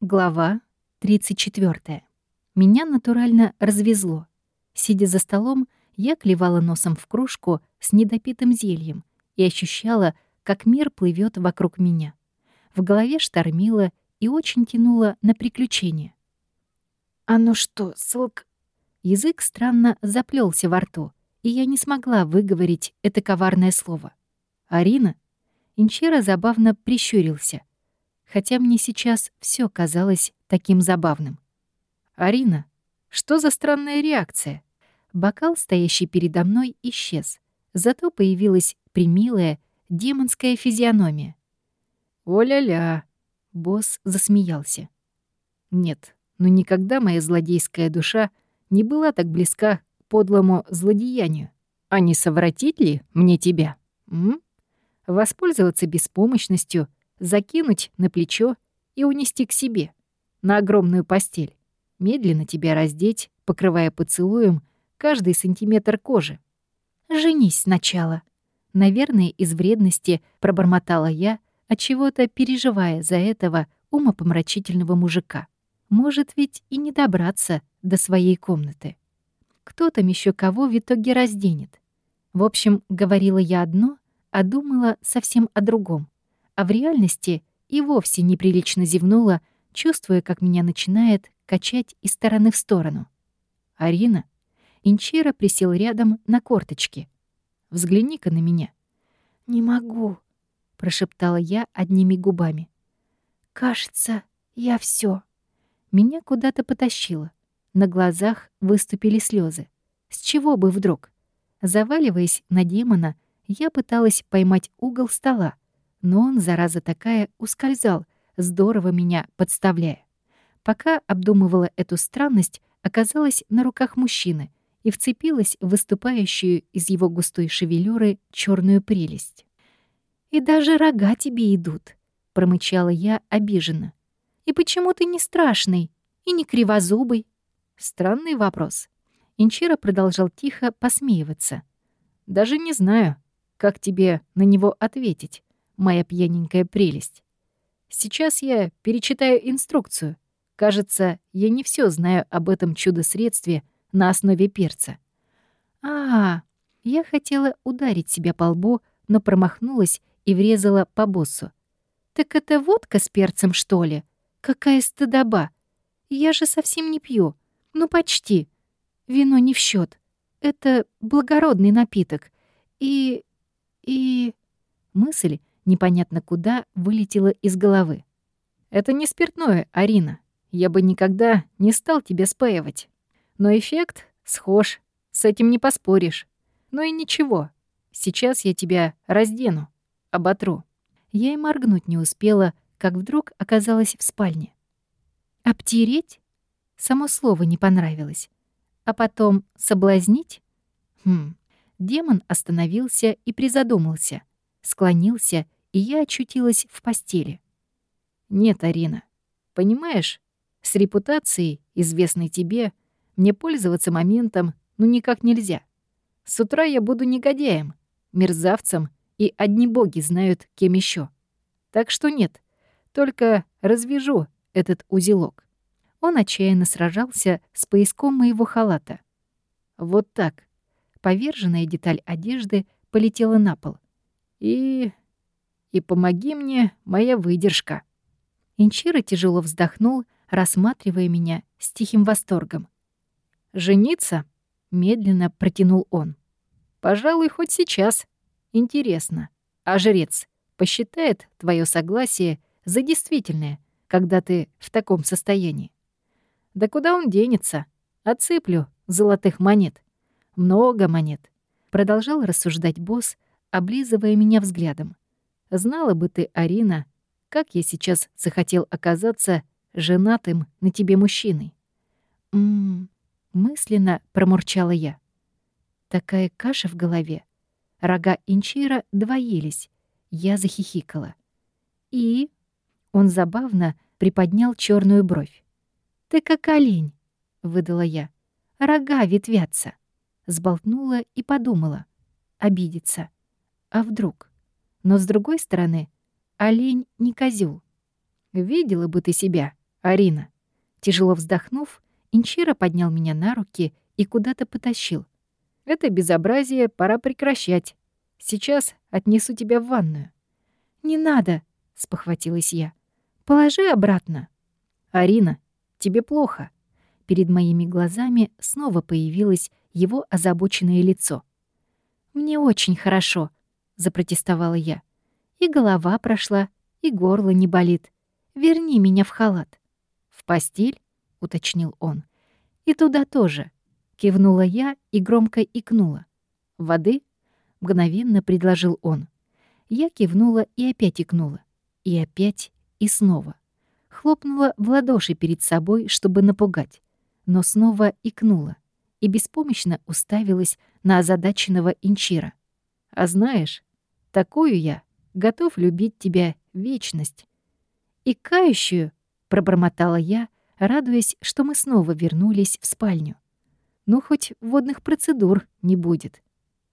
Глава 34. Меня натурально развезло. Сидя за столом, я клевала носом в кружку с недопитым зельем и ощущала, как мир плывет вокруг меня. В голове штормило и очень тянуло на приключения. «А ну что, сылк...» Язык странно заплелся во рту, и я не смогла выговорить это коварное слово. «Арина?» Инчера забавно прищурился хотя мне сейчас все казалось таким забавным. «Арина, что за странная реакция?» Бокал, стоящий передо мной, исчез. Зато появилась примилая демонская физиономия. «О-ля-ля!» — босс засмеялся. «Нет, ну никогда моя злодейская душа не была так близка к подлому злодеянию. А не совратить ли мне тебя? М? Воспользоваться беспомощностью — закинуть на плечо и унести к себе, на огромную постель, медленно тебя раздеть, покрывая поцелуем каждый сантиметр кожи. «Женись сначала». Наверное, из вредности пробормотала я, от чего то переживая за этого умопомрачительного мужика. Может ведь и не добраться до своей комнаты. Кто там еще кого в итоге разденет? В общем, говорила я одно, а думала совсем о другом а в реальности и вовсе неприлично зевнула, чувствуя, как меня начинает качать из стороны в сторону. «Арина?» Инчира присел рядом на корточки. «Взгляни-ка на меня». «Не могу», — прошептала я одними губами. «Кажется, я все. Меня куда-то потащило. На глазах выступили слезы. С чего бы вдруг? Заваливаясь на демона, я пыталась поймать угол стола, но он, зараза такая, ускользал, здорово меня подставляя. Пока обдумывала эту странность, оказалась на руках мужчины и вцепилась в выступающую из его густой шевелюры черную прелесть. «И даже рога тебе идут», — промычала я обиженно. «И почему ты не страшный и не кривозубый?» Странный вопрос. Инчира продолжал тихо посмеиваться. «Даже не знаю, как тебе на него ответить моя пьяненькая прелесть. Сейчас я перечитаю инструкцию. Кажется, я не все знаю об этом чудо-средстве на основе перца. А, -а, а, я хотела ударить себя по лбу, но промахнулась и врезала по боссу. Так это водка с перцем, что ли? Какая стыдоба! Я же совсем не пью. Ну, почти. Вино не в счет. Это благородный напиток. И... и... Мысль непонятно куда вылетело из головы. «Это не спиртное, Арина. Я бы никогда не стал тебя спаивать. Но эффект схож, с этим не поспоришь. Ну и ничего, сейчас я тебя раздену, оботру». Я и моргнуть не успела, как вдруг оказалась в спальне. «Обтереть?» Само слово не понравилось. А потом «соблазнить?» Хм. Демон остановился и призадумался, склонился и я очутилась в постели. Нет, Арина, понимаешь, с репутацией, известной тебе, мне пользоваться моментом ну никак нельзя. С утра я буду негодяем, мерзавцем, и одни боги знают, кем еще. Так что нет, только развяжу этот узелок. Он отчаянно сражался с пояском моего халата. Вот так. Поверженная деталь одежды полетела на пол. И и помоги мне, моя выдержка». Инчира тяжело вздохнул, рассматривая меня с тихим восторгом. «Жениться?» — медленно протянул он. «Пожалуй, хоть сейчас. Интересно, а жрец посчитает твое согласие за действительное, когда ты в таком состоянии? Да куда он денется? Отсыплю золотых монет. Много монет». Продолжал рассуждать босс, облизывая меня взглядом. Знала бы ты, Арина, как я сейчас захотел оказаться женатым на тебе мужчиной. М-м, мысленно промурчала я. Такая каша в голове. Рога инчира двоились. Я захихикала. И он забавно приподнял черную бровь. «Ты как олень», — выдала я. «Рога ветвятся». Сболтнула и подумала. Обидится. А вдруг? Но с другой стороны, олень не козел. Видела бы ты себя, Арина. Тяжело вздохнув, Инчира поднял меня на руки и куда-то потащил. Это безобразие пора прекращать. Сейчас отнесу тебя в ванную. Не надо, спохватилась я. Положи обратно. Арина, тебе плохо. Перед моими глазами снова появилось его озабоченное лицо. Мне очень хорошо, запротестовала я. И голова прошла, и горло не болит. Верни меня в халат. В постель, уточнил он. И туда тоже. Кивнула я и громко икнула. Воды? мгновенно предложил он. Я кивнула и опять икнула. И опять, и снова. Хлопнула в ладоши перед собой, чтобы напугать. Но снова икнула. И беспомощно уставилась на озадаченного инчира. «А знаешь, такую я готов любить тебя вечность». «И кающую», — пробормотала я, радуясь, что мы снова вернулись в спальню. «Ну, хоть водных процедур не будет».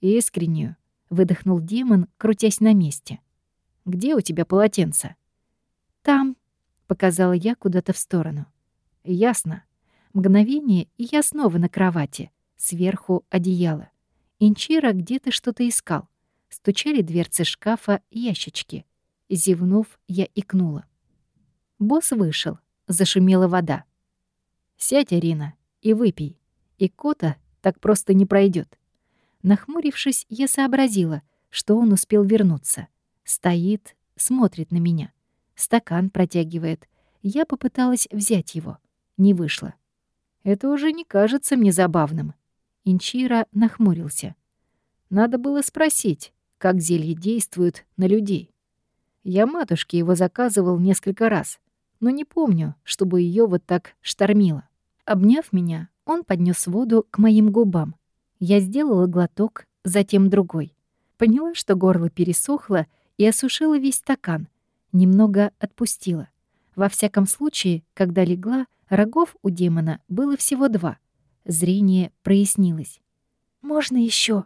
«Искреннюю», — выдохнул демон, крутясь на месте. «Где у тебя полотенце?» «Там», — показала я куда-то в сторону. «Ясно. Мгновение, и я снова на кровати. Сверху одеяло. Инчира где-то что-то искал. Стучали дверцы шкафа ящички. Зевнув, я икнула. Босс вышел. Зашумела вода. «Сядь, Арина, и выпей. И кота так просто не пройдет. Нахмурившись, я сообразила, что он успел вернуться. Стоит, смотрит на меня. Стакан протягивает. Я попыталась взять его. Не вышло. Это уже не кажется мне забавным. Инчира нахмурился. Надо было спросить, как зелье действует на людей. Я матушке его заказывал несколько раз, но не помню, чтобы ее вот так штормило. Обняв меня, он поднес воду к моим губам, я сделала глоток, затем другой. Поняла, что горло пересохло, и осушила весь стакан. Немного отпустила. Во всяком случае, когда легла, рогов у демона было всего два. Зрение прояснилось. «Можно еще?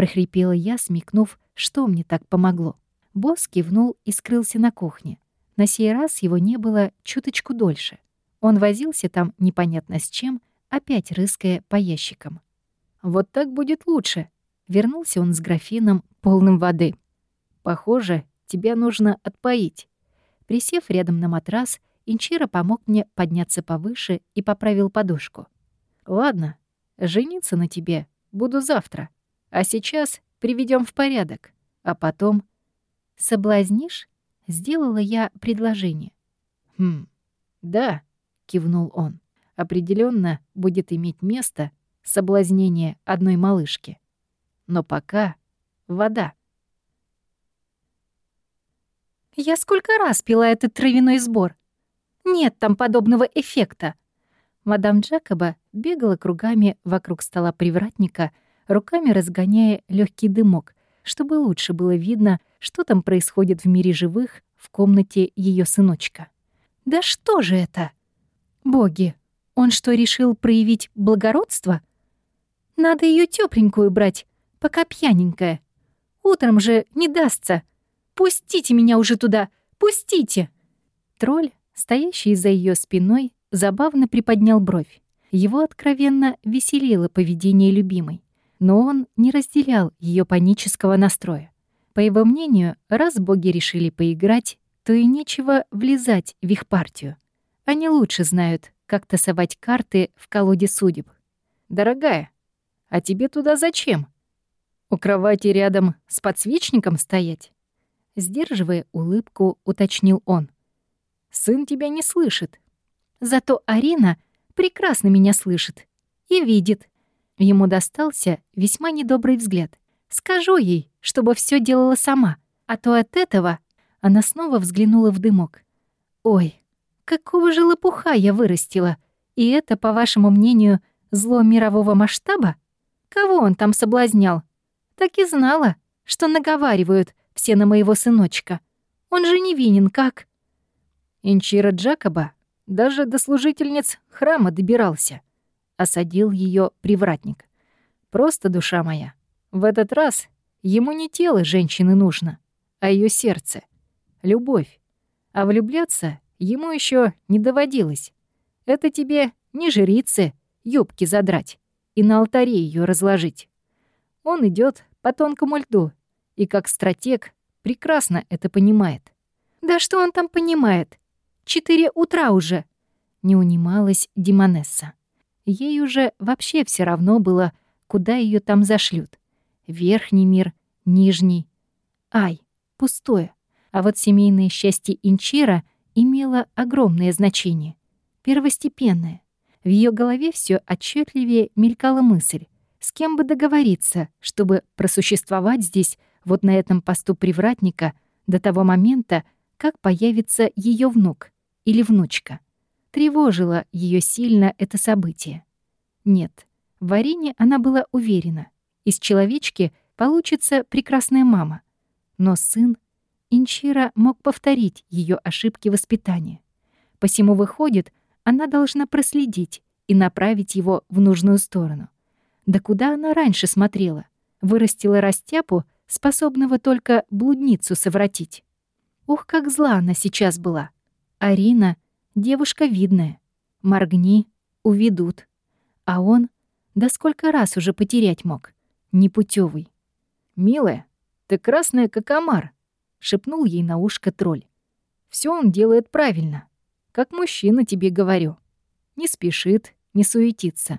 Прохрипела я, смекнув, что мне так помогло. Босс кивнул и скрылся на кухне. На сей раз его не было чуточку дольше. Он возился там непонятно с чем, опять рыская по ящикам. Вот так будет лучше. Вернулся он с графином, полным воды. Похоже, тебя нужно отпоить. Присев рядом на матрас, Инчира помог мне подняться повыше и поправил подушку. Ладно, жениться на тебе буду завтра. А сейчас приведем в порядок. А потом... Соблазнишь? Сделала я предложение. Хм, да, кивнул он. Определенно будет иметь место соблазнение одной малышки. Но пока вода. Я сколько раз пила этот травяной сбор. Нет там подобного эффекта. Мадам Джакоба бегала кругами вокруг стола привратника, руками разгоняя легкий дымок, чтобы лучше было видно, что там происходит в мире живых в комнате ее сыночка. «Да что же это? Боги, он что, решил проявить благородство?» Надо ее тепленькую брать, пока пьяненькая. Утром же не дастся. Пустите меня уже туда, пустите!» Тролль, стоящий за ее спиной, забавно приподнял бровь. Его откровенно веселило поведение любимой, но он не разделял ее панического настроя. По его мнению, раз боги решили поиграть, то и нечего влезать в их партию. Они лучше знают, как тасовать карты в колоде судеб. «Дорогая, а тебе туда зачем? У кровати рядом с подсвечником стоять?» Сдерживая улыбку, уточнил он. «Сын тебя не слышит. Зато Арина прекрасно меня слышит и видит». Ему достался весьма недобрый взгляд. «Скажу ей, чтобы все делала сама, а то от этого...» Она снова взглянула в дымок. «Ой, какого же лопуха я вырастила! И это, по вашему мнению, зло мирового масштаба?» Кого он там соблазнял? Так и знала, что наговаривают все на моего сыночка. Он же невинен, как? Инчира Джакоба даже до служительниц храма добирался. Осадил ее привратник. Просто душа моя. В этот раз ему не тело женщины нужно, а ее сердце. Любовь. А влюбляться Ему еще не доводилось. Это тебе не жрицы юбки задрать и на алтаре ее разложить. Он идет по тонкому льду и как стратег прекрасно это понимает. «Да что он там понимает? Четыре утра уже!» Не унималась Димонесса. Ей уже вообще все равно было, куда ее там зашлют. Верхний мир, нижний. Ай, пустое. А вот семейное счастье Инчира имело огромное значение. Первостепенное. В ее голове все отчетливее мелькала мысль, с кем бы договориться, чтобы просуществовать здесь, вот на этом посту привратника, до того момента, как появится ее внук или внучка. Тревожило ее сильно это событие. Нет, в Арине она была уверена. Из человечки получится прекрасная мама. Но сын Инчира мог повторить ее ошибки воспитания. Посему выходит, она должна проследить и направить его в нужную сторону. Да куда она раньше смотрела? Вырастила растяпу, способного только блудницу совратить. Ух, как зла она сейчас была. Арина — девушка видная. Моргни — уведут. А он, да сколько раз уже потерять мог, непутевый. «Милая, ты красная, как омар», — шепнул ей на ушко тролль. Все он делает правильно. Как мужчина тебе говорю. Не спешит, не суетится.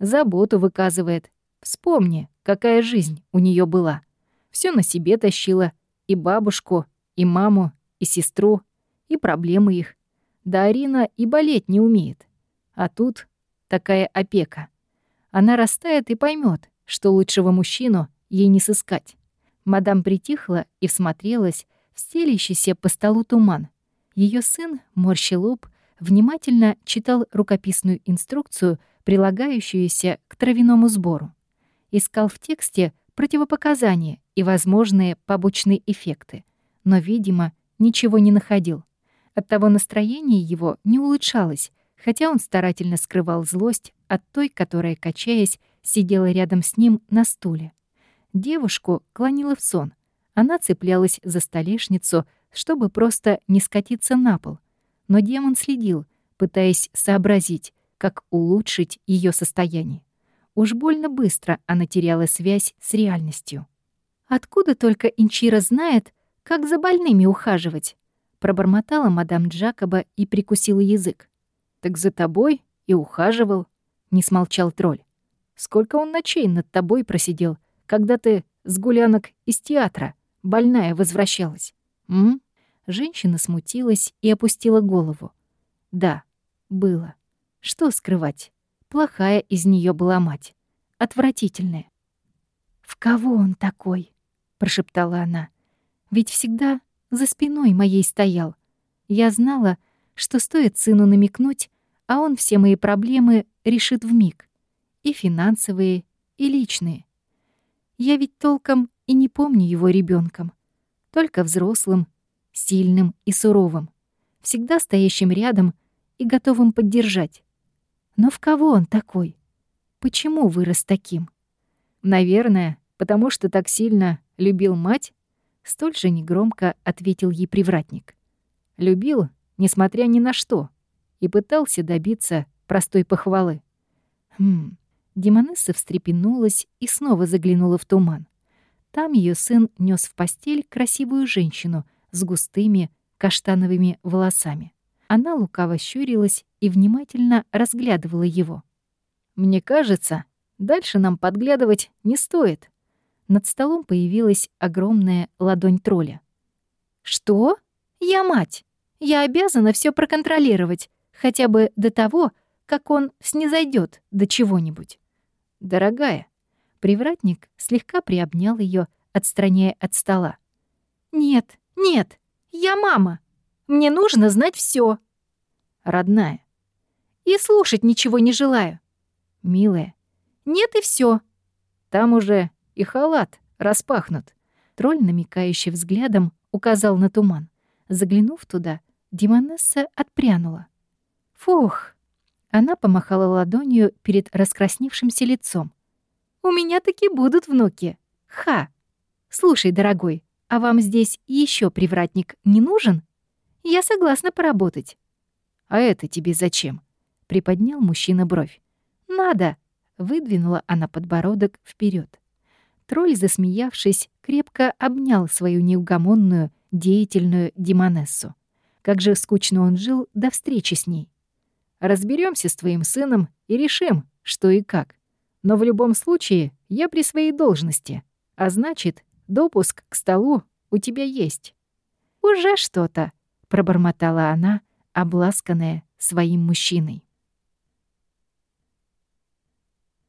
Заботу выказывает. Вспомни, какая жизнь у нее была. Все на себе тащила. И бабушку, и маму, и сестру, и проблемы их. Да Арина и болеть не умеет. А тут такая опека. Она растает и поймет, что лучшего мужчину ей не сыскать. Мадам притихла и всмотрелась в стелящийся по столу туман. Ее сын, морщил лоб, внимательно читал рукописную инструкцию, прилагающуюся к травяному сбору. Искал в тексте противопоказания и возможные побочные эффекты, но, видимо, ничего не находил. Оттого настроение его не улучшалось, хотя он старательно скрывал злость от той, которая, качаясь, сидела рядом с ним на стуле. Девушку клонила в сон. Она цеплялась за столешницу, чтобы просто не скатиться на пол. Но демон следил, пытаясь сообразить, как улучшить ее состояние. Уж больно быстро она теряла связь с реальностью. «Откуда только Инчира знает, как за больными ухаживать?» Пробормотала мадам Джакоба и прикусила язык. «Так за тобой и ухаживал», — не смолчал тролль. «Сколько он ночей над тобой просидел, когда ты с гулянок из театра, больная, возвращалась? М? Женщина смутилась и опустила голову. Да, было. Что скрывать? Плохая из нее была мать. Отвратительная. «В кого он такой?» — прошептала она. «Ведь всегда за спиной моей стоял. Я знала, что стоит сыну намекнуть, а он все мои проблемы решит в миг, И финансовые, и личные. Я ведь толком и не помню его ребенком, только взрослым сильным и суровым, всегда стоящим рядом и готовым поддержать. Но в кого он такой? Почему вырос таким? Наверное, потому что так сильно любил мать, столь же негромко ответил ей привратник. Любил, несмотря ни на что, и пытался добиться простой похвалы. Хм, Демонесса встрепенулась и снова заглянула в туман. Там ее сын нес в постель красивую женщину — с густыми каштановыми волосами. Она лукаво щурилась и внимательно разглядывала его. «Мне кажется, дальше нам подглядывать не стоит». Над столом появилась огромная ладонь тролля. «Что? Я мать. Я обязана все проконтролировать, хотя бы до того, как он снизойдет до чего-нибудь». «Дорогая», привратник слегка приобнял ее, отстраняя от стола. «Нет, нет, я мама. Мне нужно знать все. Родная. И слушать ничего не желаю. Милая. Нет и все. Там уже и халат распахнут. Тролль, намекающий взглядом, указал на туман. Заглянув туда, Димонесса отпрянула. Фух! Она помахала ладонью перед раскрасневшимся лицом. «У меня таки будут внуки. Ха! Слушай, дорогой, а вам здесь еще привратник не нужен? Я согласна поработать». «А это тебе зачем?» — приподнял мужчина бровь. «Надо!» — выдвинула она подбородок вперед. Тролль, засмеявшись, крепко обнял свою неугомонную, деятельную демонессу. Как же скучно он жил до встречи с ней. Разберемся с твоим сыном и решим, что и как. Но в любом случае я при своей должности, а значит, допуск к столу у тебя есть». «Уже что-то», — пробормотала она, обласканная своим мужчиной.